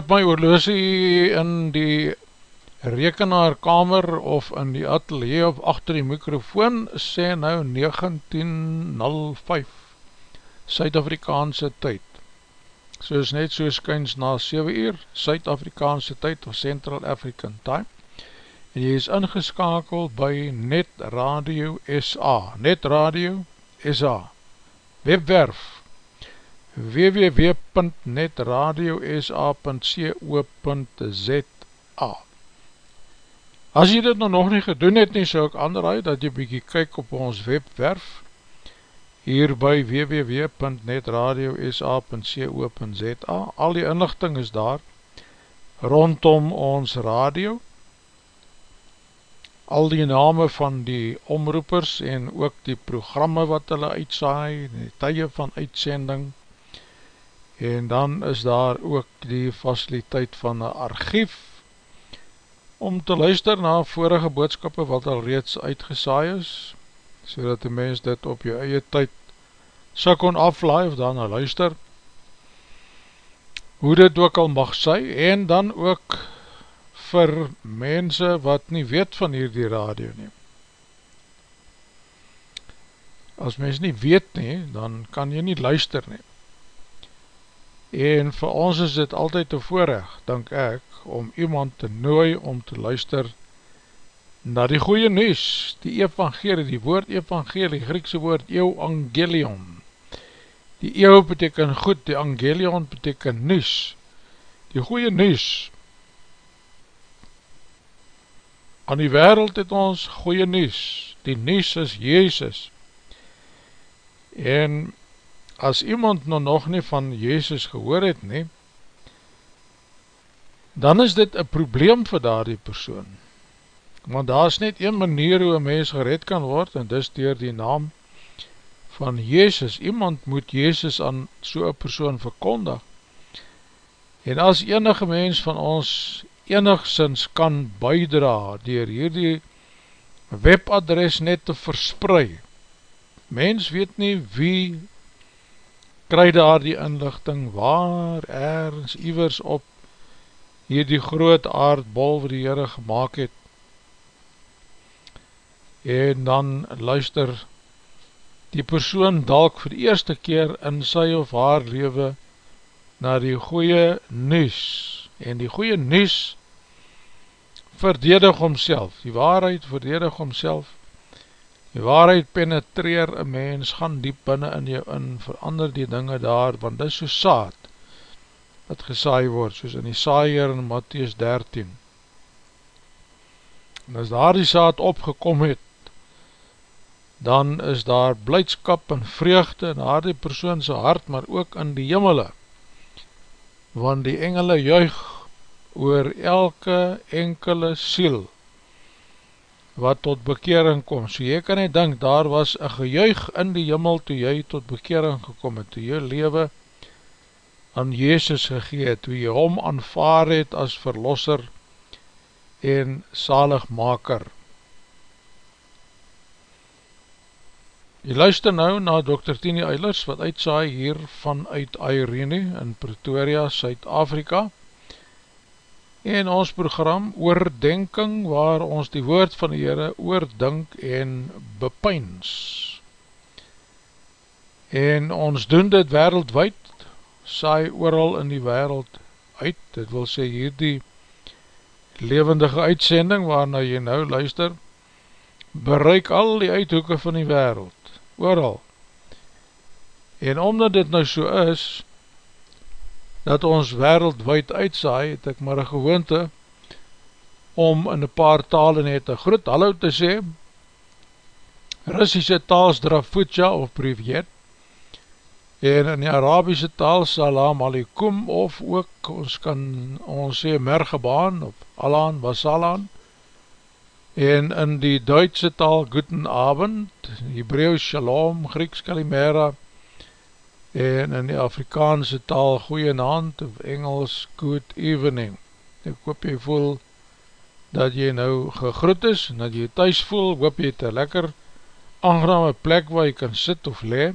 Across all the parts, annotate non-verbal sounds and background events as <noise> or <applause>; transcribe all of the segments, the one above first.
Op my oorloosie in die rekenaarkamer of in die atelier of achter die microfoon sê nou 19.05 Suid-Afrikaanse tyd. So is net so skyns na 7 uur Suid-Afrikaanse tyd of Central African Time en jy is ingeskakeld by Net Radio SA. Net Radio SA. Webwerf www.netradiosa.co.za As jy dit nou nog nie gedoen het nie, so ek aanraai dat jy bykie kyk op ons webwerf hier by www.netradiosa.co.za Al die inlichting is daar rondom ons radio. Al die name van die omroepers en ook die programme wat hulle uitsaai, die tye van uitsending en dan is daar ook die faciliteit van een archief om te luister na vorige boodskappe wat al reeds uitgesaai is so dat die mens dit op jou eie tyd sy kon aflaai of dan luister hoe dit ook al mag sy en dan ook vir mense wat nie weet van hierdie radio nie. As mens nie weet nie dan kan jy nie luister nie en vir ons is dit altyd te voorrecht, denk ek, om iemand te nooi om te luister na die goeie nuus, die evangelie, die woord evangelie, Griekse woord euangelion. Die eeuw beteken goed, die angelion beteken nuus, die goeie nuus. Aan die wereld het ons goeie nuus, die nuus is Jezus. En as iemand nou nog nie van Jezus gehoor het nie, dan is dit een probleem vir daar die persoon. Want daar is net een manier hoe een mens gered kan word, en dis dier die naam van Jezus. Iemand moet Jezus aan so'n persoon verkondig. En as enige mens van ons enigszins kan bijdra dier hierdie webadres net te versprei, mens weet nie wie kry daar die inlichting waar ergens iwers op hier die groot aardbol wat die Heere gemaakt het. En dan luister die persoon dalk vir die eerste keer in sy of haar leven na die goeie nies en die goeie nies verdedig homself die waarheid verdedig homself Die waarheid penetreer een mens, gaan diep binnen in jou in, verander die dinge daar, want dit is so saad, wat gesaai word, soos in die saaier in Matthies 13. En as daar die saad opgekom het, dan is daar blijdskap en vreugde in haar die persoonse hart, maar ook in die jimmele, want die engele juig oor elke enkele siel, wat tot bekering kom. So jy kan nie denk, daar was een gejuig in die jimmel toe jy tot bekering gekom het, toe jy leven aan Jezus gegeet, toe jy hom aanvaar het as verlosser en zaligmaker. Jy luister nou na Dr. Tini Eilers, wat uitsaai hier vanuit Airene in Pretoria, Suid-Afrika, en ons program oordenking waar ons die woord van die Heere oordink en bepyns. En ons doen dit wereldwijd, saai ooral in die wereld uit, dit wil sê hier die levendige uitsending waarna jy nou luister, bereik al die uithoeken van die wereld, ooral. En omdat dit nou so is, dat ons wereldwijd uitsaai, het ek maar een gewoonte om in een paar talen net een groet hallo te sê, Russische taal Strafutja of Privet, en in die Arabische taal Salam Alikum, of ook ons kan ons sê Mergebaan, of Alan Basalan, en in die Duitse taal Guten Abend, Hebreeuws Shalom, Grieks Kalimera, en in die Afrikaanse taal goeie naand of Engels good evening ek hoop jy voel dat jy nou gegroet is en dat jy thuis voel, hoop jy het een lekker aangename plek waar jy kan sit of le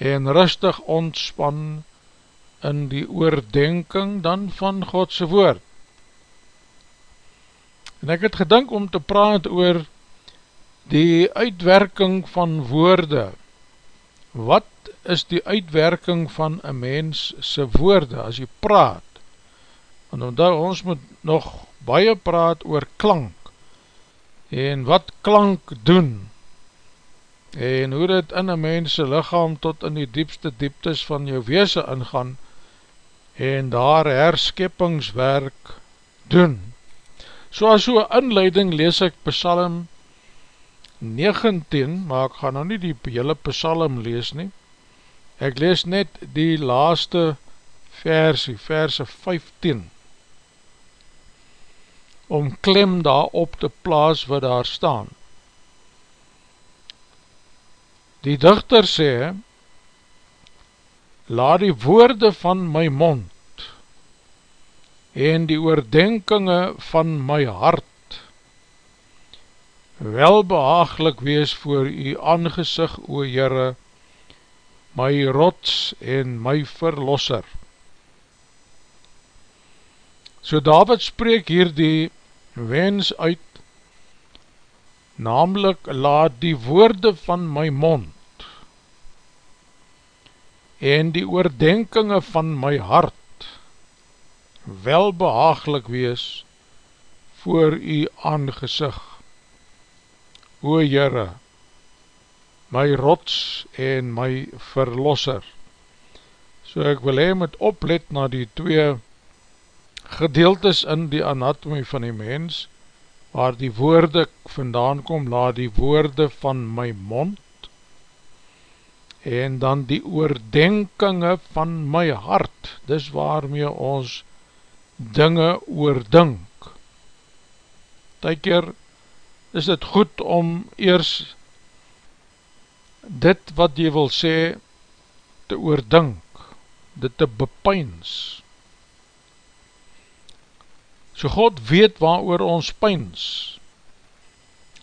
en rustig ontspan in die oordenking dan van Godse woord. En ek het gedink om te praat oor die uitwerking van woorde. Wat is die uitwerking van een mens sy woorde as jy praat? Want omdat ons moet nog baie praat oor klank en wat klank doen en hoe dit in een mense lichaam tot in die diepste dieptes van jou weese ingaan en daar herskeppingswerk doen. So as so inleiding lees ek Psalm 19, maar ek gaan nou nie die hele Psalm lees nie. Ek lees net die laaste versie, verse 15, om klem daar op te plaas wat daar staan. Die dichter sê, laat die woorde van my mond en die oordenkinge van my hart welbehaaglik wees voor u aangezig, o Heere, my rots en my verlosser. So David spreek hier die wens uit namelijk laat die woorde van my mond en die oordenkinge van my hart wel behaaglik wees voor u aangezig. O Heere, my rots en my verlosser. So ek wil hee met oplet na die twee gedeeltes in die anatomie van die mens, waar die woorde vandaan kom, laat die woorde van my mond, en dan die oordenkinge van my hart, dis waarmee ons dinge oordink. Tykeer is het goed om eers dit wat jy wil sê te oordink, dit te bepyns, So God weet waar ons pyns.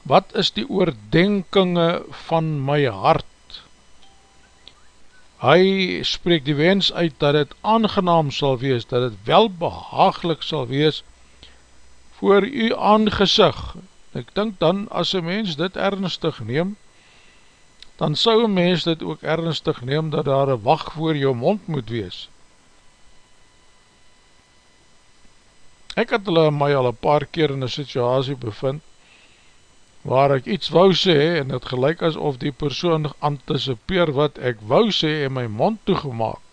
Wat is die oordenkinge van my hart? Hy spreek die wens uit dat het aangenaam sal wees, dat het welbehaaglik sal wees voor u aangezig. Ek dink dan as een mens dit ernstig neem, dan sou een mens dit ook ernstig neem dat daar een wacht voor jou mond moet wees. Ek het hulle my al een paar keer in een situasie bevind waar ek iets wou sê en het gelijk asof die persoon anticipeer wat ek wou sê en my mond toegemaak.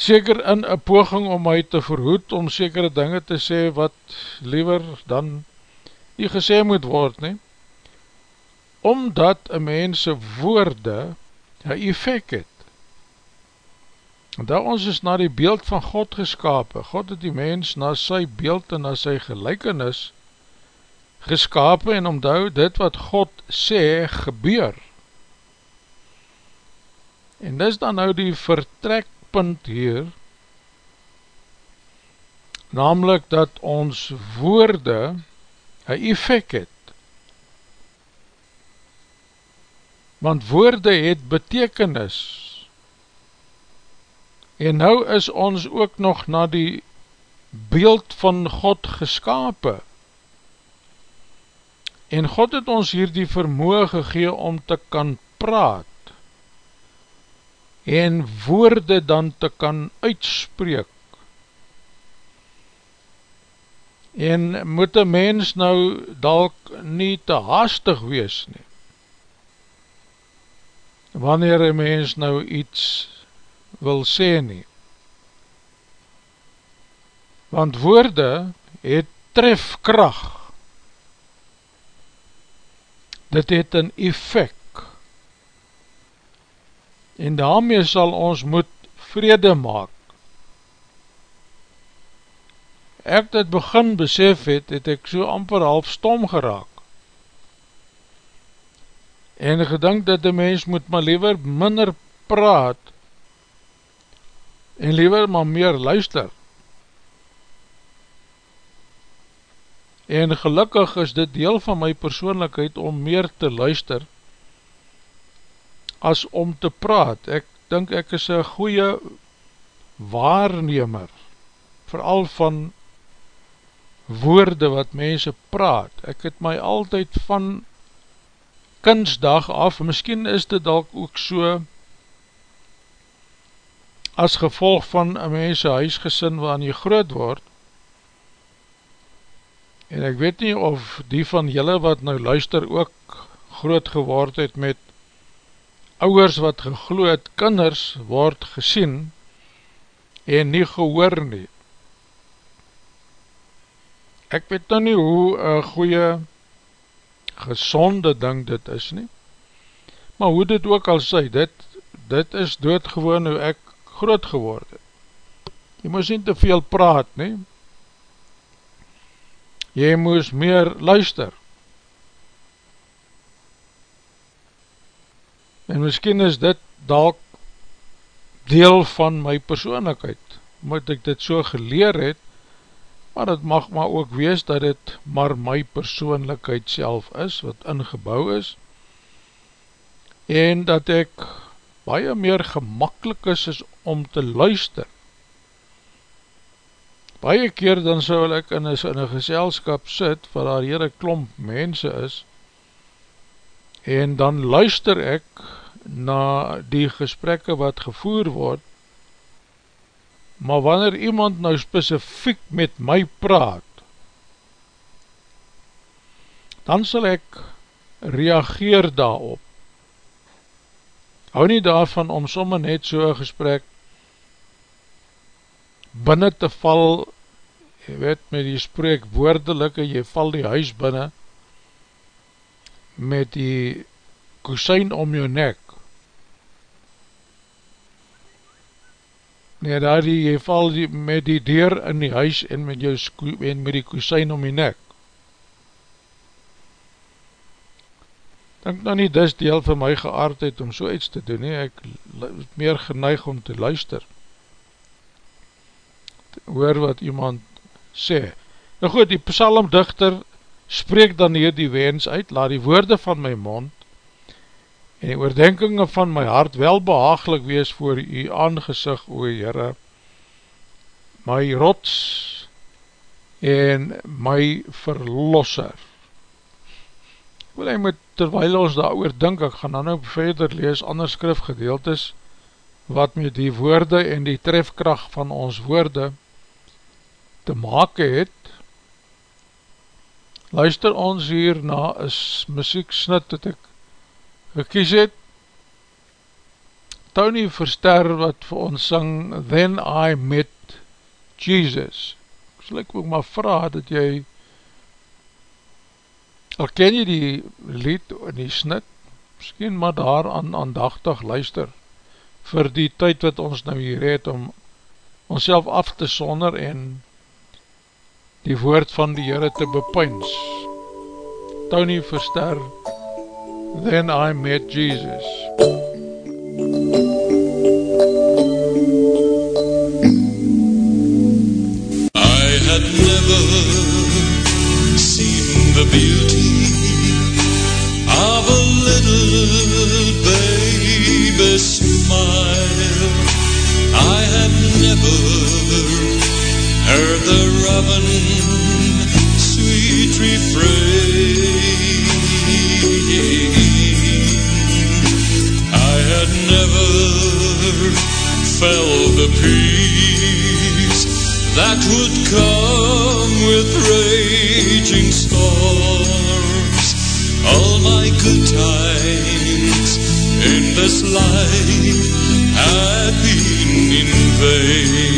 Seker in een poging om my te verhoed om sekere dinge te sê wat liever dan nie gesê moet word nie. Omdat een mense woorde een effect het. Want ons is na die beeld van God geskapen. God het die mens na sy beeld en na sy gelijkenis geskapen en omdou dit wat God sê gebeur. En dis dan nou die vertrekpunt hier, namelijk dat ons woorde een effect het. Want woorde het betekenis, En nou is ons ook nog na die beeld van God geskapen. En God het ons hier die vermoe gegee om te kan praat en woorde dan te kan uitspreek. En moet een mens nou dalk nie te haastig wees nie. Wanneer een mens nou iets wil sê nie. Want woorde het trefkracht. Dit het een effect. En daarmee sal ons moet vrede maak. Ek dit begin besef het, het ek so amper half stom geraak. En gedink dat die mens moet maar liever minder praat en liever maar meer luister. En gelukkig is dit deel van my persoonlijkheid om meer te luister as om te praat. Ek dink ek is een goeie waarnemer, vooral van woorde wat mense praat. Ek het my altyd van kunstdag af, miskien is dit dalk ook so as gevolg van een mense huisgesin waarin jy groot word, en ek weet nie of die van julle wat nou luister ook groot geword het met ouwers wat gegloed kinders word gesien en nie gehoor nie. Ek weet nou nie hoe een goeie gezonde ding dit is nie, maar hoe dit ook al sê, dit, dit is doodgewoon hoe ek groot geworden. Jy moes nie te veel praat nie, jy moes meer luister. En miskien is dit dalk deel van my persoonlijkheid, omdat ek dit so geleer het, maar het mag maar ook wees dat dit maar my persoonlijkheid self is, wat ingebouw is, en dat ek baie meer gemakkelijk is, is om te luister. Baie keer dan sal ek in een geselskap sit, waar daar hier een klomp mense is, en dan luister ek na die gesprekke wat gevoer word, maar wanneer iemand nou specifiek met my praat, dan sal ek reageer daarop, hou nie daarvan om somme net so'n gesprek binnen te val, jy weet met die spreek woordelike, jy val die huis binnen, met die kusijn om jou nek, nee daar die, jy val die, met die deur in die huis en met, jou, en met die kusijn om die nek, denk nou nie dis deel van my geaardheid om so iets te doen nie, ek is meer geneig om te luister, te hoor wat iemand sê. Nou goed, die psalmdichter spreek dan hier die wens uit, laat die woorde van my mond en die oordenkingen van my hart wel behaaglik wees voor u aangezig, o Heere, my rots en my verlosser. Wil hy moet, terwijl ons daar oor dink, ek gaan dan ook verder lees, ander skrifgedeeltes, wat met die woorde en die trefkracht van ons woorde te make het, luister ons hier na is muziek snit dat ek gekies het, Tony Verster wat vir ons syng, Then I Met Jesus, sal ek ook maar vraag dat jy Al ken jy die lied in die snit, miskien maar daar aan aandachtig luister, vir die tyd wat ons nou hier het, om ons af te sonder en die woord van die Heere te bepyns. Tony Verster, Then I Met Jesus. I had never seen the beauty vain.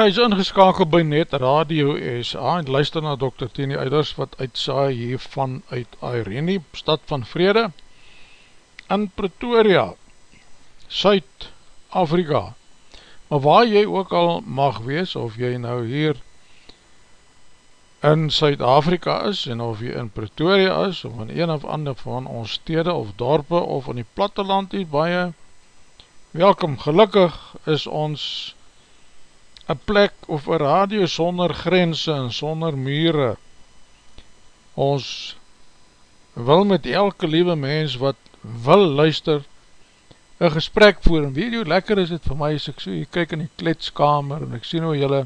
Ja, hy is ingeskakeld by Net Radio SA en luister na Dr. Tini Eiders wat uitsaai hiervan uit Irene, stad van vrede in Pretoria, Suid-Afrika. Maar waar jy ook al mag wees, of jy nou hier in Suid-Afrika is, en of jy in Pretoria is, of in een of ander van ons stede of dorpe, of in die platteland hier baie, welkom, gelukkig is ons een plek of een radio sonder grense en sonder mure. Ons wil met elke liewe mens wat wil luister, een gesprek voer, en weet jy hoe lekker is het vir my, as ek so, jy kyk in die kletskamer, en ek sien hoe jylle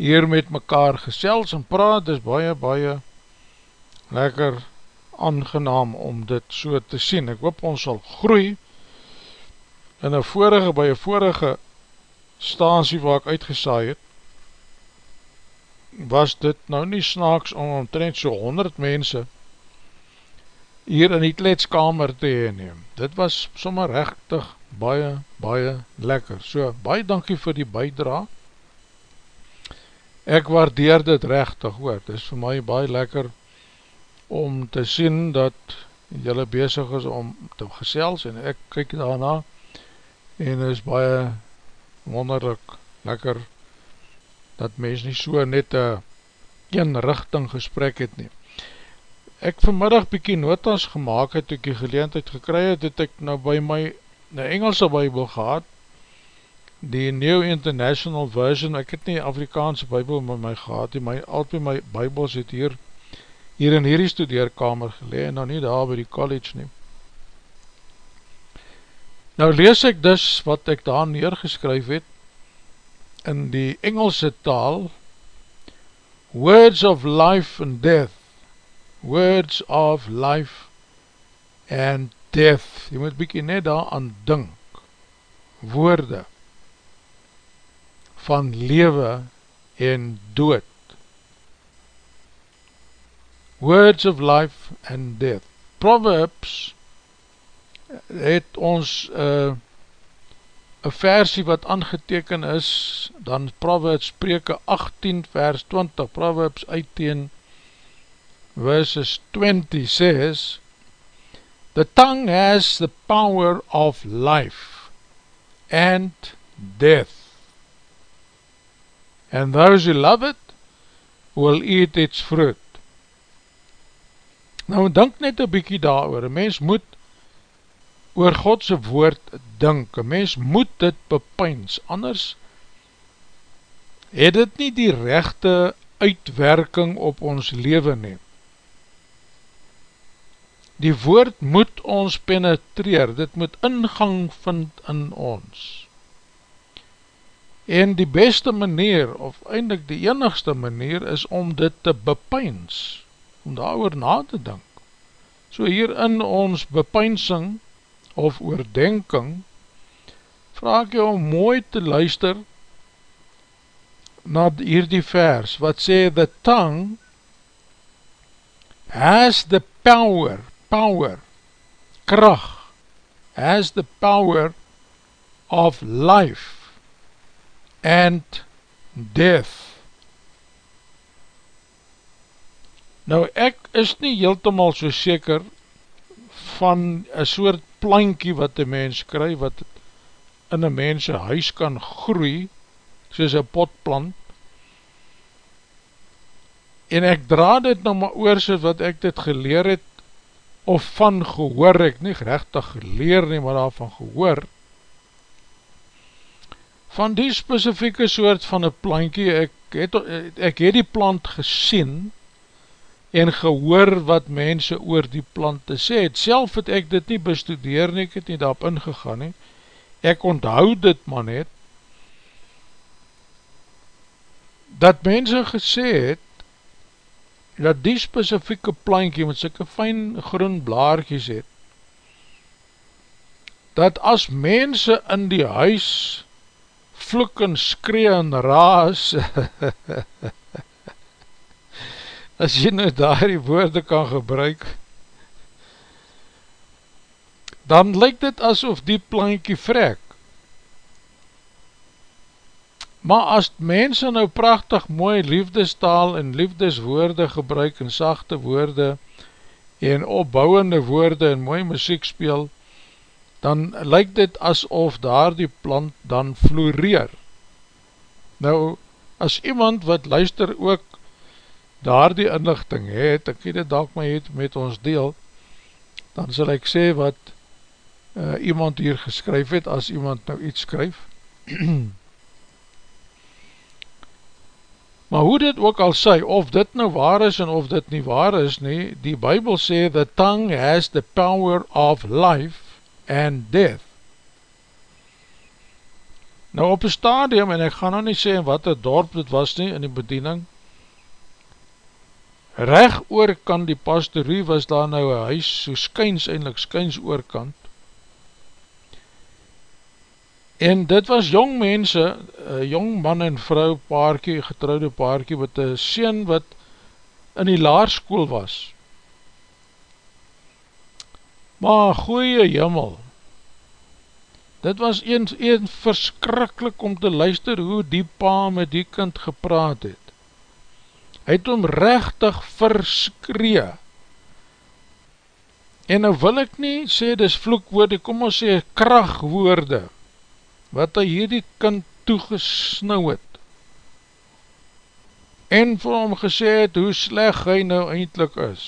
hier met mekaar gesels en praat, is baie, baie lekker aangenaam om dit so te sien. Ek hoop ons sal groei, in een vorige, by een vorige stasie waar ek uitgesaai het, was dit nou nie snaaks om omtrent so 100 mense hier in die kletskamer te heeneem. Dit was sommer rechtig baie, baie lekker. So, baie dankie vir die bijdra. Ek waardeer dit rechtig hoor. Dit is vir my baie lekker om te sien dat jylle bezig is om te gesels en ek kyk daarna en is baie wonderlik lekker dat mens nie so net een een richting gesprek het nie ek vanmiddag bykie notas gemaakt het, ek die geleentheid gekry het, het ek nou by my die Engelse bybel gehad, die New International Version, ek het nie Afrikaanse bybel met my gehad, die my, altyd my bybels het hier, hier in hierdie studeerkamer gelee, en nou nie daar by die college nie. Nou lees ek dus wat ek daar neergeskryf het, in die Engelse taal, Words of Life and Death, words of life and death. Jy moet bykie net daar aan dink. Woorde van lewe en dood. Words of life and death. Proverbs het ons uh, een versie wat aangeteken is, dan Proverbs spreke 18 vers 20, Proverbs 18 verses 20 says, The tongue has the power of life and death, and those who love it will eat its fruit. Nou, denk net een bykie daar oor, een mens moet oor Godse woord dink, een mens moet dit bepyns, anders het dit nie die rechte uitwerking op ons leven neem. Die woord moet ons penetreer, dit moet ingang vind in ons. En die beste manier, of eindelijk die enigste manier, is om dit te bepyns, om daar na te dink. So hier in ons bepynsing, of oordenking, vraag jy om mooi te luister na hierdie vers, wat sê, the tongue has the power, power, kracht, has the power of life and death. Nou ek is nie heeltemal so seker van een soort plankie wat die mens kry, wat in een mens huis kan groei, soos een potplant, en ek dra dit nou maar oor, soos wat ek dit geleer het, of van gehoor, ek nie rechtig geleer nie, maar daarvan gehoor, van die specifieke soort van een plankie, ek het, ek het die plant gesien, en gehoor wat mense oor die plante sê, het self het ek dit nie bestudeer nie, ek het nie daarop ingegaan nie, ek onthoud dit maar net, dat mense gesê het, dat die specifieke plankie met syke fijn groen blaarkies het, dat as mense in die huis vloek en skree en raas, <laughs> as jy nou daar die woorde kan gebruik, dan lyk dit asof die plankie vrek. Maar as mense nou prachtig mooi liefdestaal en liefdeswoorde gebruik en sachte woorde en opbouwende woorde en mooi muziek speel, dan lyk dit asof daar die plant dan floreer. Nou, as iemand wat luister ook daar die inlichting het, ek het dalk my het met ons deel, dan sal ek sê wat uh, iemand hier geskryf het, as iemand nou iets skryf. <clears throat> maar hoe dit ook al sê, of dit nou waar is en of dit nie waar is nie, die Bijbel sê, the tongue has the power of life and death. Nou op een stadium, en ek gaan nou nie sê wat het dorp dit was nie in die bediening, Reg oor kan die pastorie was daar nou een huis, so skyns eindelijk, skyns oorkant. En dit was jong mense, jong man en vrou paarkie, getrouwde paarkie, met een sien wat in die laarskoel was. Maar goeie jimmel, dit was een, een verskrikkelijk om te luister hoe die pa met die kind gepraat het hy het hom rechtig verskree, en nou wil ek nie sê, dis vloekwoorde, kom ons sê krachtwoorde, wat hy hierdie kind toegesnauw het, en vir hom gesê het, hoe sleg hy nou eindelijk is,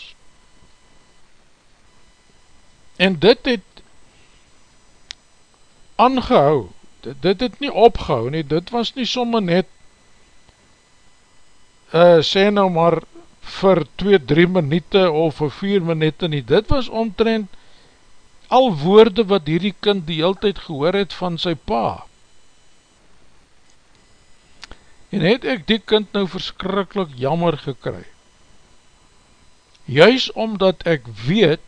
en dit het aangehou, dit, dit het nie opgehou nie, dit was nie somme net uh, sê nou maar vir 2-3 minute of vir 4 minute nie, dit was omtrend al woorde wat hierdie kind die hele tijd gehoor het van sy pa. En het ek die kind nou verskrikkelijk jammer gekry. Juist omdat ek weet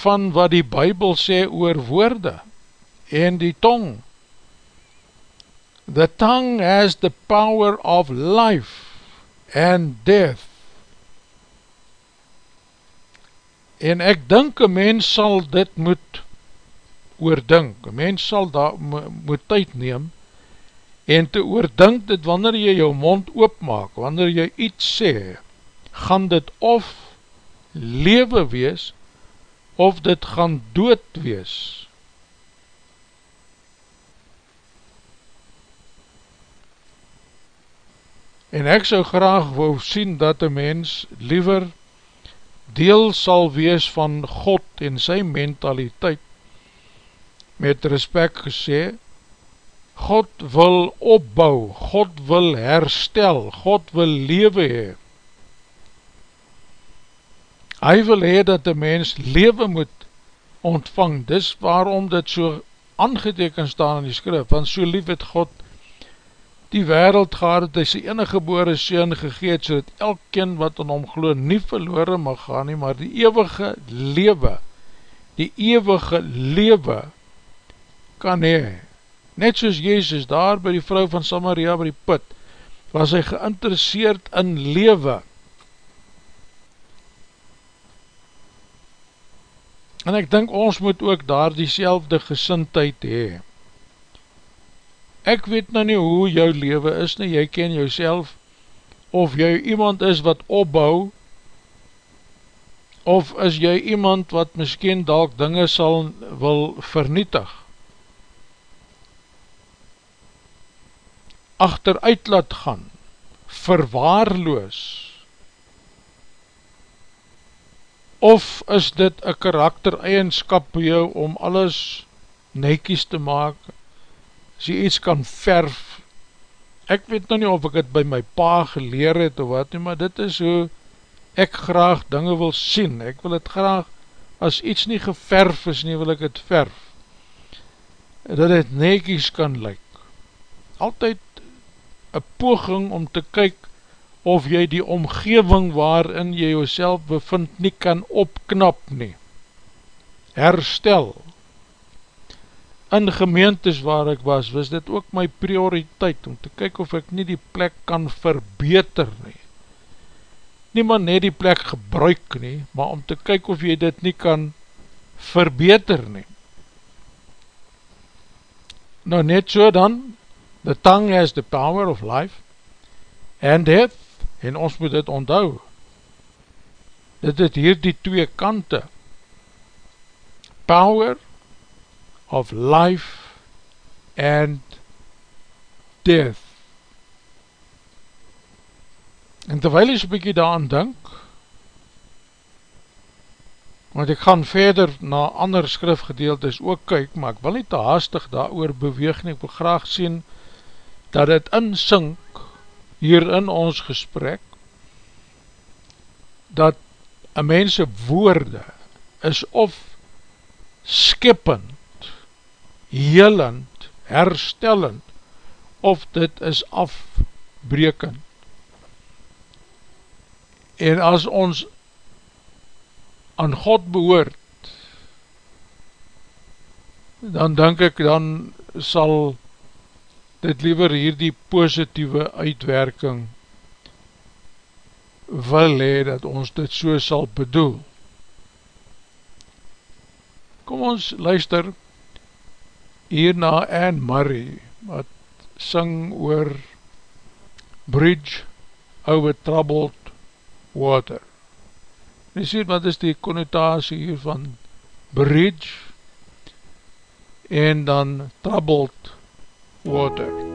van wat die bybel sê oor woorde en die tong. The tongue has the power of life and death. En ek dink een mens sal dit moet oordink, een mens sal daar moet tyd neem, en te oordink dit wanneer jy jou mond oopmaak, wanneer jy iets sê, gaan dit of lewe wees, of dit gaan dood wees. En ek sou graag wou sien dat een mens liever deel sal wees van God en sy mentaliteit, met respect gesê, God wil opbou, God wil herstel, God wil lewe hee. Hy wil hee dat die mens lewe moet ontvang, dis waarom dit so aangeteken staan in die skrif, want so lief het God die wereld gehad, het hy sy enige gebore sien gegeet, so dat elkeen wat in hom geloof nie verloren mag gaan nie, maar die eeuwige lewe, die eeuwige lewe kan hee. Net soos Jezus daar by die vrou van Samaria by die put, was hy geïnteresseerd in lewe. En ek dink ons moet ook daar die selfde gesintheid hee. Ek weet nou nie hoe jou lewe is nie, jy ken jou of jy iemand is wat opbou, of is jy iemand wat miskien dalk dinge sal wil vernietig. achteruit laat gaan, verwaarloos, of is dit een karakter eigenskap by jou om alles nekies te maak, as jy iets kan verf, ek weet nou nie of ek het by my pa geleer het of wat nie, maar dit is hoe ek graag dinge wil sien, ek wil het graag, as iets nie geverf is nie, wil ek het verf, dat het nekies kan lyk, altyd een poging om te kyk of jy die omgeving waarin jy jouself bevind nie kan opknap nie. Herstel. In gemeentes waar ek was, was dit ook my prioriteit om te kyk of ek nie die plek kan verbeter nie. Nie maar net die plek gebruik nie, maar om te kyk of jy dit nie kan verbeter nie. Nou net so dan, The tongue has the power of life and death en ons moet dit onthou. Dit het hier die twee kante. Power of life and death. En terwijl jy so'n bykie daar aan denk, want ek gaan verder na ander skrifgedeeltes ook kyk, maar ek wil nie te haastig daar oor beweeg nie, ek wil graag sien, dat het insink hier in ons gesprek dat een mense woorde is of skippend, helend, herstellend, of dit is afbrekend. En as ons aan God behoort, dan denk ek, dan sal dit liever hier die positieve uitwerking wil hee dat ons dit so sal bedoel. Kom ons luister hier na Anne Murray wat syng oor Bridge over Troubled Water. En jy sê wat is die connotatie hier van Bridge en dan Troubled Water.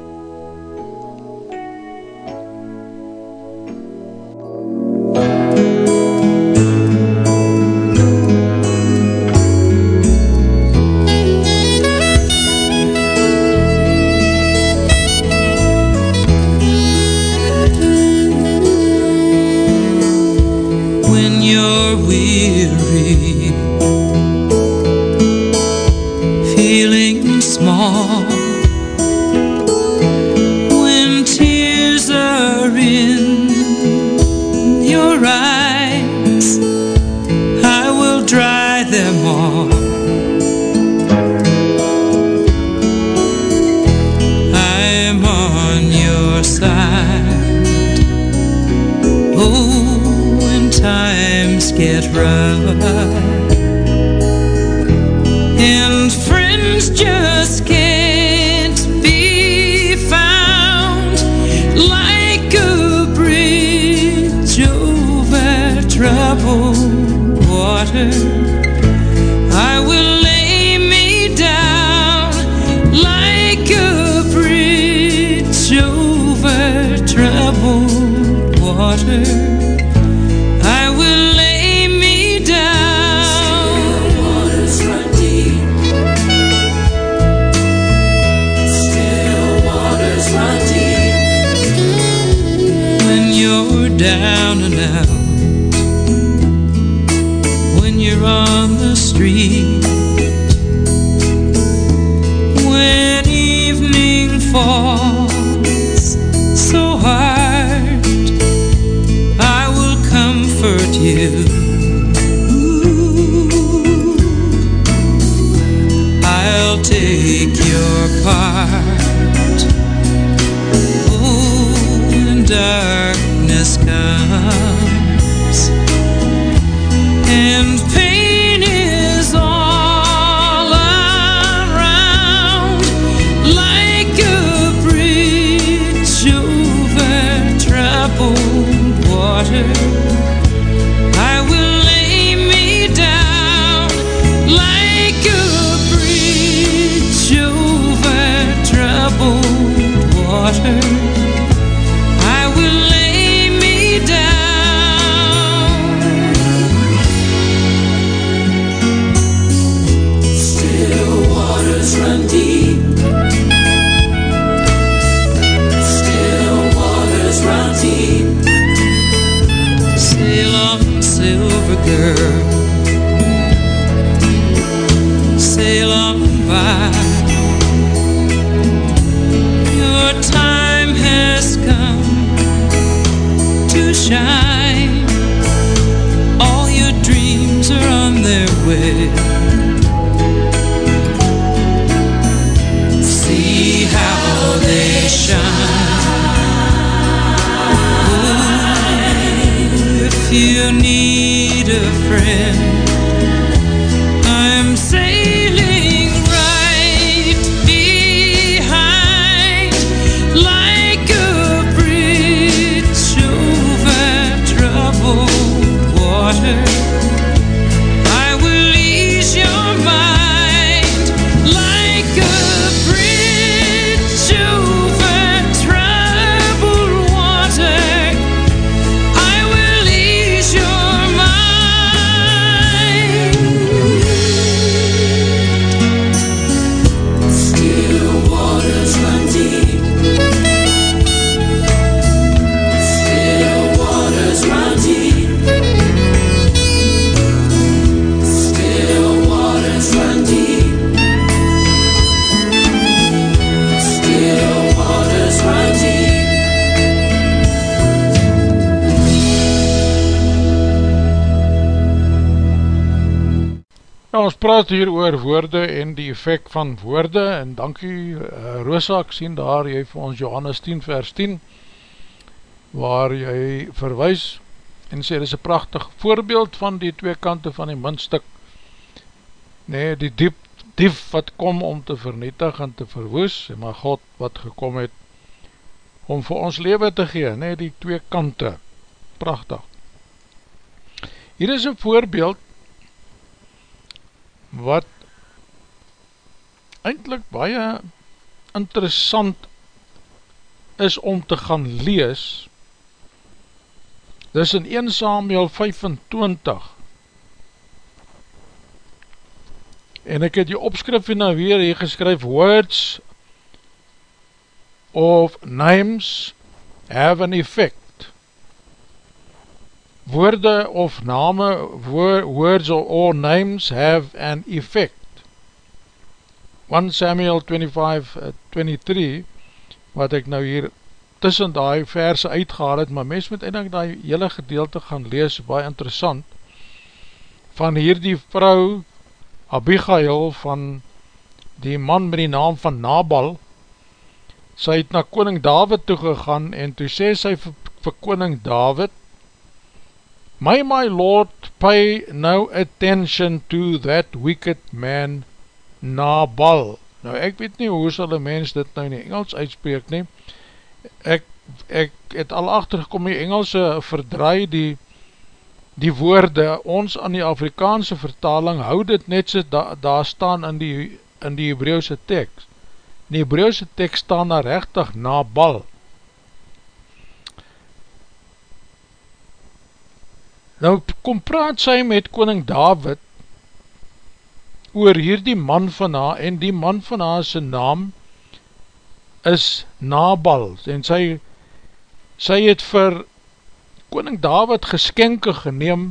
Friend, praat hier oor woorde en die effect van woorde en dankie uh, Rosa, ek sien daar jy vir ons Johannes 10 vers 10 waar jy verwys en sê, dit is een prachtig voorbeeld van die twee kante van die muntstuk. Nee, die diep, dief wat kom om te vernietig en te verwoes maar God wat gekom het om vir ons leven te gee, nee, die twee kante. Prachtig. Hier is een voorbeeld wat eindelijk baie interessant is om te gaan lees. Dis in 1 Samuel 25 en ek het die opskrif nou weer hier geskryf words of names have an effect woorde of name, wo words or, names have an effect. 1 Samuel 25, uh, 23, wat ek nou hier tussen die verse uitgehaal het, maar mens moet eindelijk die hele gedeelte gaan lees, baie interessant, van hier die vrou Abigail van die man met die naam van Nabal, sy het na koning David toegegaan en toe sê sy vir, vir koning David, May my Lord pay no attention to that wicked man Nabal. Nou ek weet nie hoe sal die mens dit nou in die Engels uitspreek nie. Ek, ek het al achtergekom die Engelse verdraai die die woorde, ons aan die Afrikaanse vertaling, hou dit net so da, daar staan in die, in die Hebrauwse tekst. In die Hebrauwse tekst staan daar rechtig na bal. Nou kom praat sy met koning David oor hierdie man van haar en die man van haar sy naam is Nabal en sy, sy het vir koning David geskenke geneem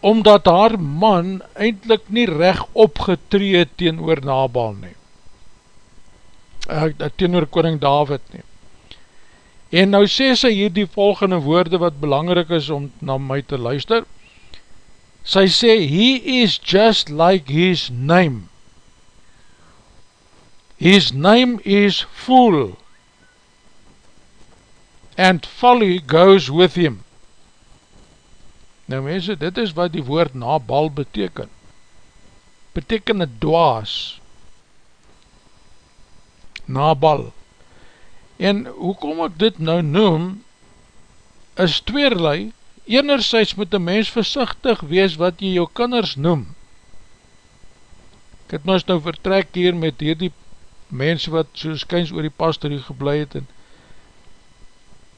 omdat haar man eindelijk nie recht opgetree teen oor Nabal nie uh, teen oor koning David nie en nou sê sy hier die volgende woorde wat belangrijk is om na my te luister sy sê he is just like his name his name is fool and folly goes with him. Nou mense, dit is wat die woord nabal beteken. Beteken het dwaas. Nabal. En hoekom ek dit nou noem, is tweerlei, enerzijds moet die mens versichtig wees wat jy jou kinders noem. Ek het ons nou vertrek hier met hierdie mense wat soos kyns oor die pastorie geblei het en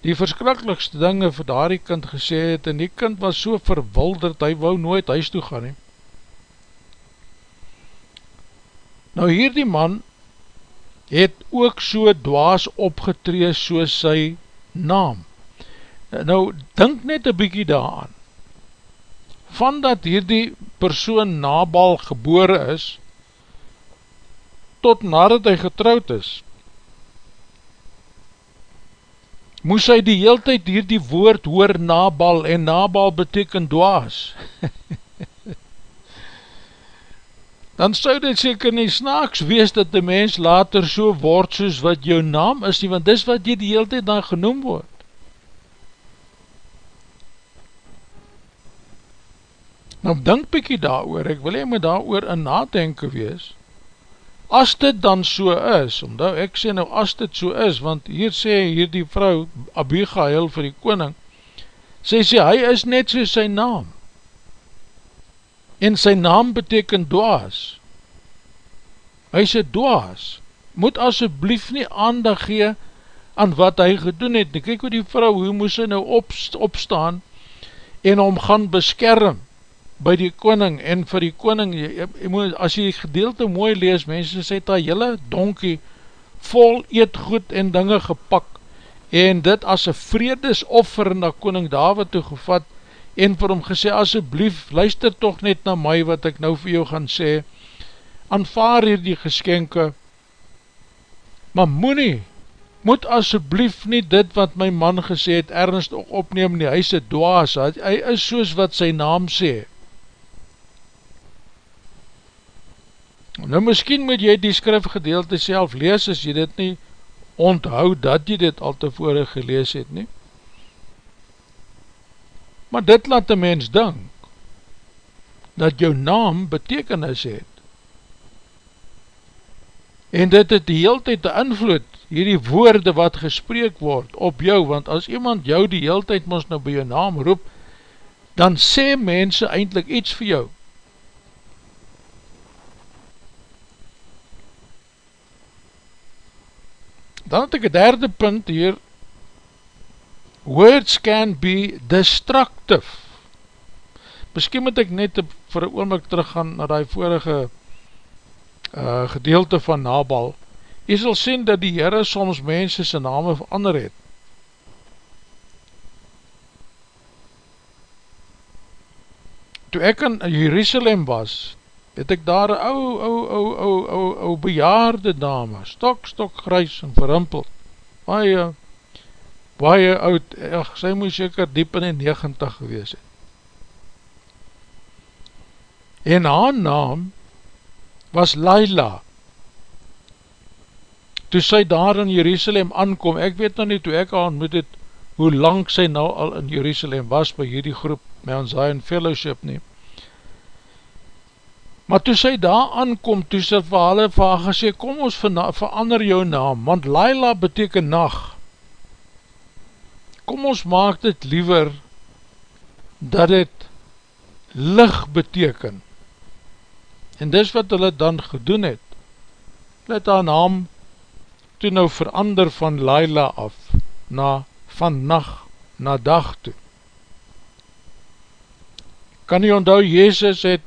die verskrikkelijkste dinge vir daar die kind gesê het, en die kind was so verwilderd, hy wou nooit huis toe gaan he. Nou hier die man het ook so dwaas opgetree soos sy naam. Nou, dink net een bykie daaraan. Van dat hier die persoon nabal gebore is, tot nadat hy getrouwd is, moes hy die heel tyd hier die woord hoor nabal, en nabal beteken dwaas. <laughs> Dan sou dit seker nie snaaks wees, dat die mens later so word soos wat jou naam is nie, want dis wat jy die heel tyd dan genoem word. Nou, denk bykie daar oor, ek wil jy my daar oor in nadenken wees, as dit dan so is, omdat ek sê nou as dit so is, want hier sê hier die vrou Abigail vir die koning, sê sê hy is net so sy naam, en sy naam beteken dwaas, hy sê dwaas, moet asjeblief nie aandag gee aan wat hy gedoen het, en kyk hoe die vrou, hoe moes hy nou opstaan, en hom gaan beskerm, by die koning en vir die koning, jy, jy moet, as jy die gedeelte mooi lees, mense sê daar jylle donkie vol eetgoed en dinge gepak en dit as een vredesoffer na koning David toe gevat en vir hom gesê, asjeblief, luister toch net na my wat ek nou vir jou gaan sê, aanvaar hier die geskenke, maar moet nie, moet asjeblief nie dit wat my man gesê het ernstig opneem nie, hy sê dwaas, hy is soos wat sy naam sê, Nou miskien moet jy die skrifgedeelte self lees as jy dit nie onthou dat jy dit al tevore gelees het nie. Maar dit laat die mens dink dat jou naam betekenis het. En dit het die heel tyd te invloed, hierdie woorde wat gespreek word op jou, want as iemand jou die heel tyd ons nou by jou naam roep, dan sê mense eindelijk iets vir jou. Dan het ek een derde punt hier, words can be destructive. Misschien moet ek net vir een oomlik teruggaan na die vorige uh, gedeelte van Nabal. Jy sal sien dat die Heere soms mense sy name verander het. Toe ek in Jerusalem was, het ek daar een ou, ou, ou, ou, ou, ou bejaarde dame, stok, stok grys en verrimpeld, baie, baie oud, ach, sy moes seker diep in die 90 gewees het. En haar naam was Laila. Toe sy daar in Jerusalem aankom, ek weet nou nie toe ek aan moet het, hoe lang sy nou al in Jerusalem was by hierdie groep, my ons Zion Fellowship neem, Maar toe sy daar aankom, toe sy vir hulle vir haar gesê, kom ons verander jou naam, want Laila beteken nacht. Kom ons maak dit liever dat het lig beteken. En dis wat hulle dan gedoen het. Hulle het haar naam toe nou verander van Laila af na van nacht na dag toe. Kan jy onthou Jezus het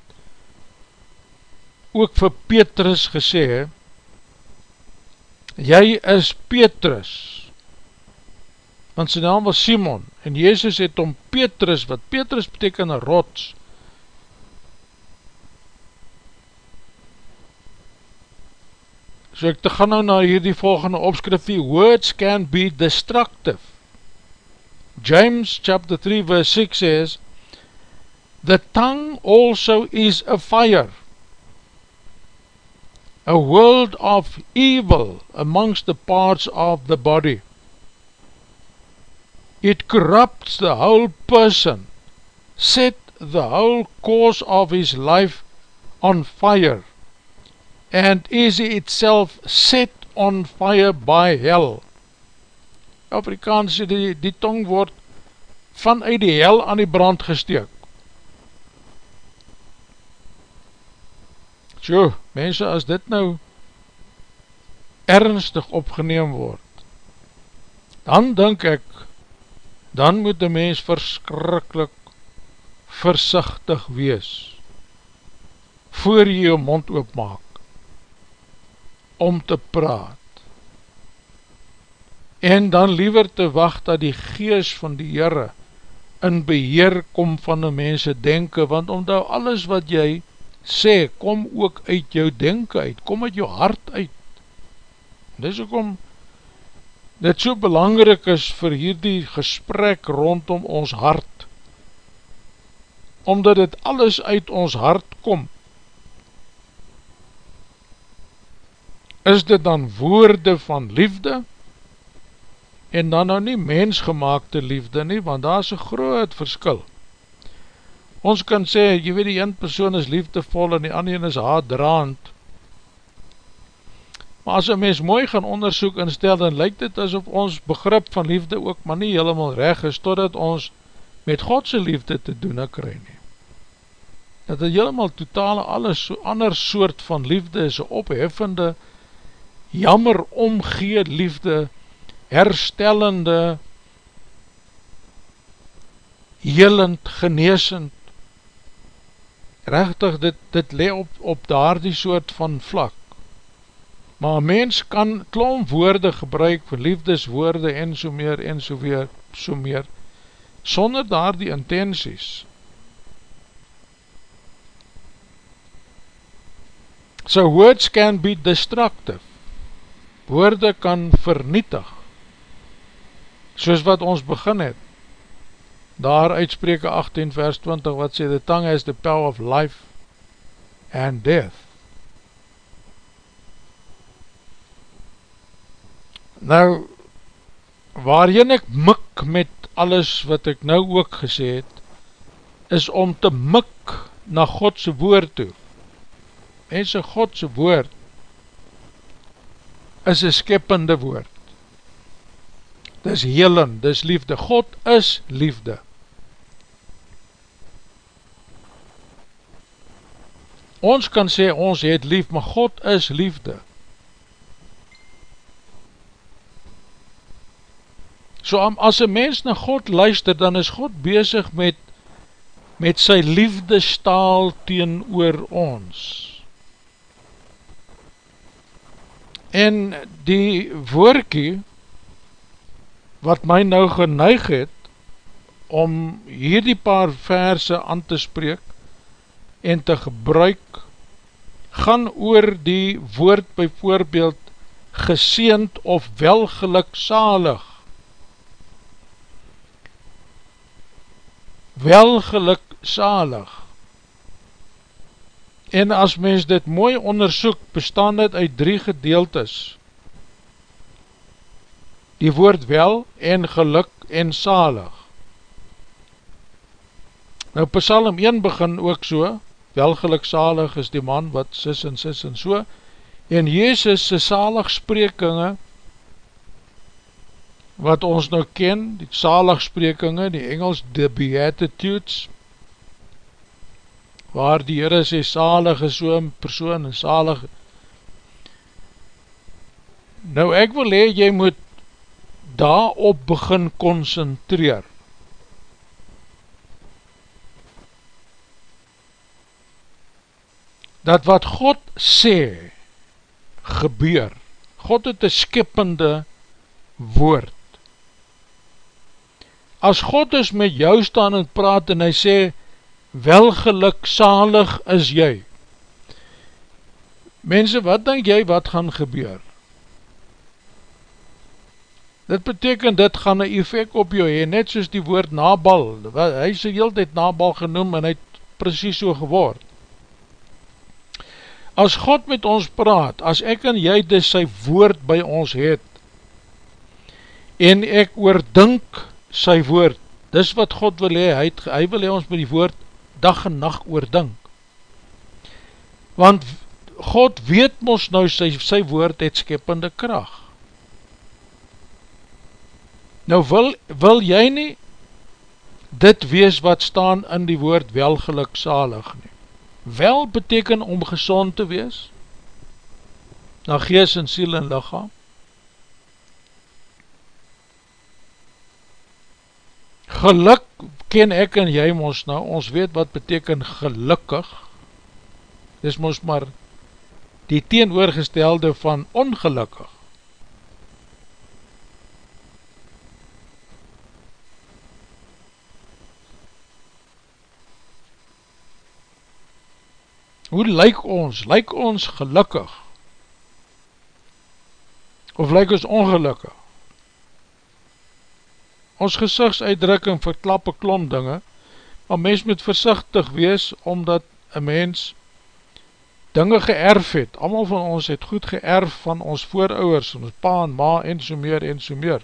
ook vir Petrus gesê jy is Petrus want sy naam was Simon, en Jezus het om Petrus, wat Petrus beteken een rots, so ek te gaan nou na hierdie volgende opskrifie, words can be destructive. James chapter 3 verse 6 says, The tongue also is a fire, a world of evil amongst the parts of the body. It corrupts the whole person, set the whole course of his life on fire, and is itself set on fire by hell. Afrikaans die, die tong word vanuit die hel aan die brand gesteek. So, mense, as dit nou ernstig opgeneem word, dan denk ek, dan moet die mens verskrikkelijk versichtig wees voor jy jou mond oopmaak om te praat en dan liever te wacht dat die gees van die Heere in beheer kom van die mense denken, want omdat alles wat jy sê, kom ook uit jou denken uit, kom uit jou hart uit. Dis ook om dit so belangrik is vir hierdie gesprek rondom ons hart, omdat dit alles uit ons hart kom, is dit dan woorde van liefde, en dan nou nie mensgemaakte liefde nie, want daar is een groot verskil. Ons kan sê, jy weet die een persoon is liefdevol en die ander is haatdraand, Maar as een mens mooi gaan onderzoek en stel, dan lyk dit asof ons begrip van liefde ook maar nie helemaal reg is, totdat ons met Godse liefde te doen kry nie. Dat het helemaal totale alles so ander soort van liefde is, een opheffende, jammer omgee liefde, herstellende, helend, geneesend, rechtig, dit, dit le op, op daar die soort van vlak maar mens kan klom woorde gebruik vir liefdeswoorde en so meer en so weer, so meer, sonder daar die intenties. So words can be destructive, woorde kan vernietig, soos wat ons begin het, daar uitspreke 18 vers 20 wat sê, the tongue has the power of life and death, Nou, waarin ek mik met alles wat ek nou ook gesê het, is om te mik na Godse woord toe. Mense, Godse woord is een skeppende woord. Dis helen, dis liefde. God is liefde. Ons kan sê ons het lief, maar God is liefde. So as een mens na God luister, dan is God bezig met, met sy liefdestaal teen oor ons. En die woordkie, wat my nou geneig het, om hierdie paar verse aan te spreek, en te gebruik, gaan oor die woord byvoorbeeld, geseend of welgelukzalig, welgelukzalig. En as mens dit mooi onderzoek, bestaan dit uit drie gedeeltes. Die woord wel en geluk en zalig. Nou Psalm 1 begin ook so, welgelukzalig is die man wat sis en sis en so, en Jezus' zalig sprekinge wat ons nou ken, die saligsprekinge, die Engels, the Beatitudes, waar die Heere sê salig is so'n persoon en salig. Nou ek wil hee, jy moet daarop begin concentreer dat wat God sê gebeur. God het een skippende woord as God is met jou staan en praat en hy sê welgeluk salig is jy. Mense, wat denk jy wat gaan gebeur? Dit beteken, dit gaan een effect op jou heen, net soos die woord nabal, hy is hele tijd nabal genoem en hy het precies so geword. As God met ons praat, as ek en jy dus sy woord by ons het, en ek oordink sy woord, dis wat God wil hee, hy, hy wil hee ons met die woord dag en nacht oordink. Want God weet ons nou sy, sy woord het skepende kracht. Nou wil, wil jy nie dit wees wat staan in die woord welgelukzalig nie. Wel beteken om gezond te wees, na gees en siel en lichaam. Geluk ken ek en jy ons nou, ons weet wat beteken gelukkig, dis ons maar die teenoorgestelde van ongelukkig. Hoe lyk ons? Lyk ons gelukkig? Of lyk ons ongelukkig? Ons gezichtsuitdrukking verklap een klomp dinge, maar mens moet versichtig wees, omdat een mens dinge geërf het, allemaal van ons het goed geërf van ons voorouders, ons pa en ma en so meer en so meer.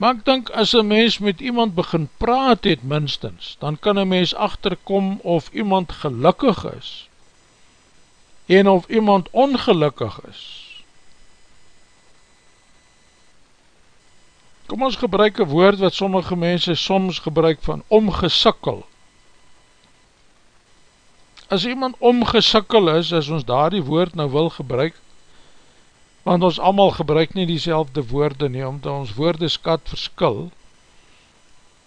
Maar ek dink, as een mens met iemand begin praat het minstens, dan kan een mens achterkom of iemand gelukkig is, en of iemand ongelukkig is. Kom ons gebruik een woord wat sommige mense soms gebruik van omgesikkel. As iemand omgesikkel is, as ons daar die woord nou wil gebruik, want ons allemaal gebruik nie die woorde nie, omdat ons woordeskat verskil,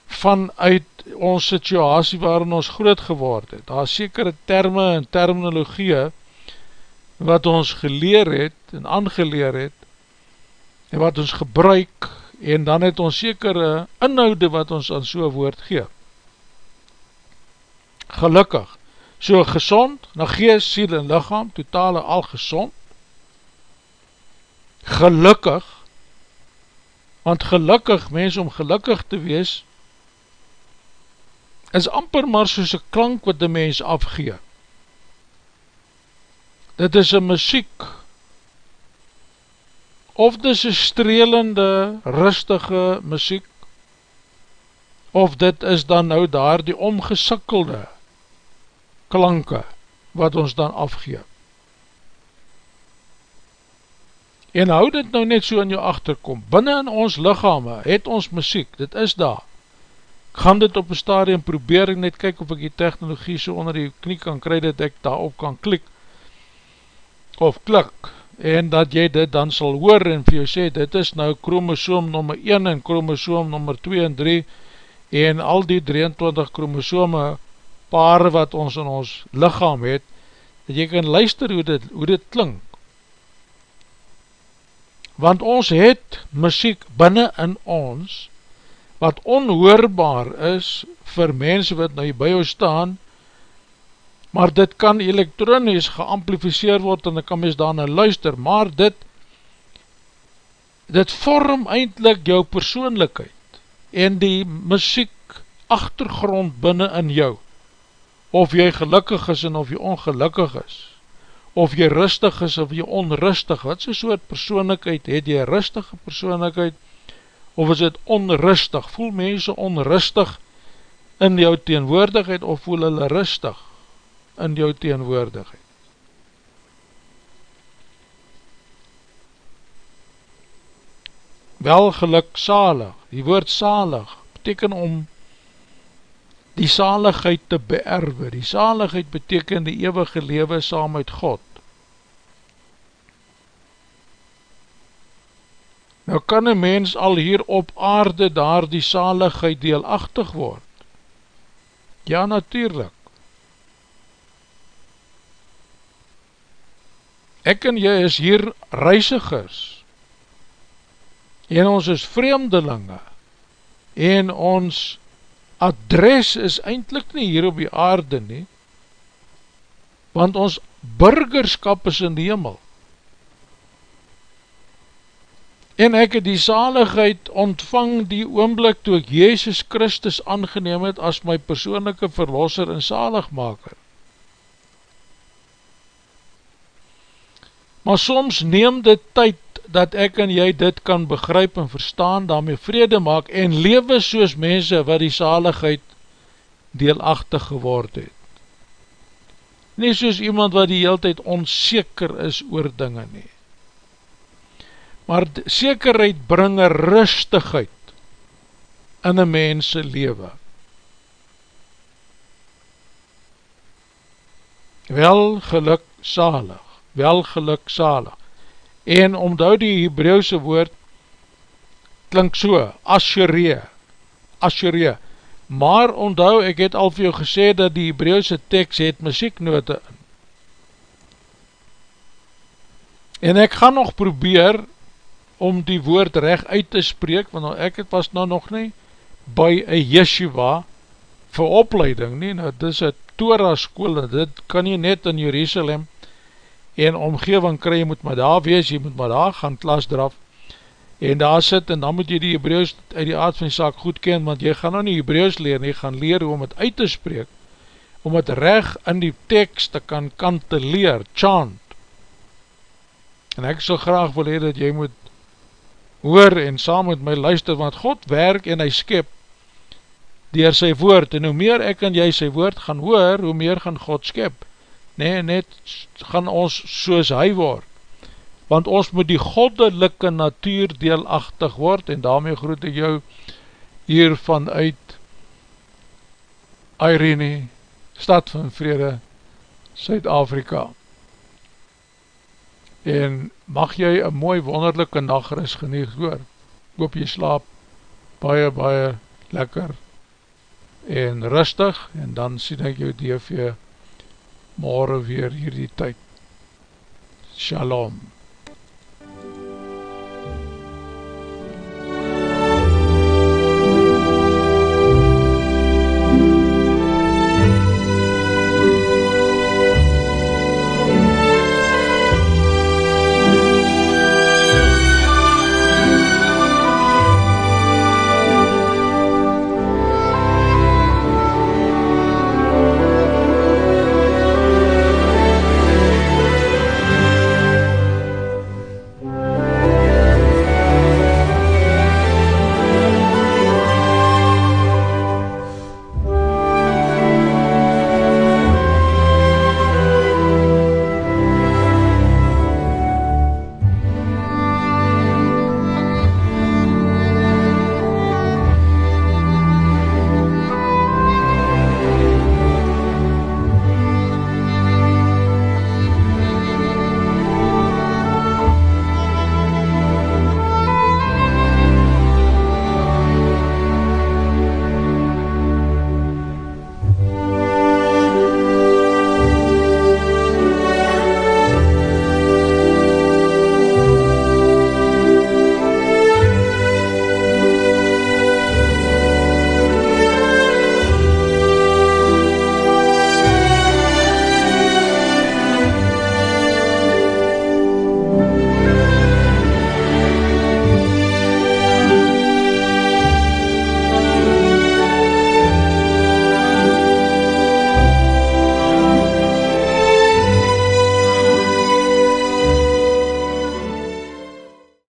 vanuit ons situasie waarin ons groot geword het. Daar is sekere termen en terminologie wat ons geleer het en aangeleer het, en wat ons gebruik, en dan het ons sekere inhoude wat ons aan so'n woord gee. Gelukkig, so gezond, na geest, siel en lichaam, totale al gezond. Gelukkig, want gelukkig, mens om gelukkig te wees, is amper maar soos een klank wat die mens afgee. Dit is een muziek, of dis een strelende, rustige muziek, of dit is dan nou daar die omgesikkelde klanke, wat ons dan afgeef. En hou dit nou net so in jou achterkom, binnen in ons lichame het ons muziek, dit is daar. Ek gaan dit op een stadium probeer en net kyk of ek die technologie so onder die knie kan kry, dat ek daarop kan klik, of klik, en dat jy dit dan sal hoor en vir jou sê, dit is nou chromosoom nummer 1 en chromosoom nummer 2 en 3 en al die 23 chromosome paar wat ons in ons lichaam het, dat jy kan luister hoe dit, hoe dit klink. Want ons het muziek binnen in ons, wat onhoorbaar is vir mense wat nou by jou staan, maar dit kan elektronies geamplificeer word en dan kan mens daarna luister, maar dit dit vorm eindelijk jou persoonlikheid en die muziek achtergrond binnen in jou. Of jy gelukkig is en of jy ongelukkig is. Of jy rustig is of jy onrustig. Wat so soort persoonlikheid het jy? Rustige persoonlikheid? Of is het onrustig? Voel mense onrustig in jou teenwoordigheid of voel hulle rustig in jou teenwoordigheid. Welgeluk salig, die woord salig beteken om die saligheid te beerwe, die saligheid beteken die eeuwige lewe saam met God. Nou kan een mens al hier op aarde daar die saligheid deelachtig word? Ja, natuurlijk. Ek en jy is hier reisigers. En ons is vreemdelinge. En ons adres is eindelijk nie hier op die aarde nie. Want ons burgerskap is in die hemel. En ek het die zaligheid ontvang die oomblik toe ek Jezus Christus aangeneem het as my persoonlijke verlosser en zaligmaker. Maar soms neem dit tyd dat ek en jy dit kan begryp en verstaan, daarmee vrede maak en lewe soos mense wat die zaligheid deelachtig geword het. Nie soos iemand wat die hele tijd onzeker is oor dinge nie maar zekerheid bring een rustigheid in een mense lewe. Wel geluk salig, wel geluk salig. En omdou die Hebreeuwse woord klink so, asheree, asheree. Maar onthou, ek het al vir jou gesê dat die Hebreeuwse tekst het muzieknote in. En ek gaan nog probeer om die woord recht uit te spreek, want nou ek het was nou nog nie by een Yeshua vir opleiding nie, nou dit is een Torah school, en dit kan jy net in Jerusalem en omgeving kry, jy moet maar daar wees, jy moet maar daar gaan klas draf, en daar sit, en dan moet jy die Hebreus uit die aard van die saak goed ken, want jy gaan nou nie Hebreus leer, nie gaan leer om het uit te spreek, om het recht in die tekst te kan kante leer, chant, en ek so graag wil hee dat jy moet hoor en saam met my luister, want God werk en hy skep dier sy woord, en hoe meer ek en jy sy woord gaan hoor, hoe meer gaan God skep, nee, net gaan ons soos hy word, want ons moet die goddelike natuur deelachtig word, en daarmee groet ek jou hier vanuit Irene, stad van vrede, Suid-Afrika. En mag jy een mooi wonderlijke nachtris geniet hoor, hoop jy slaap baie baie lekker en rustig en dan sien ek jou DV morgen weer hierdie tyd. Shalom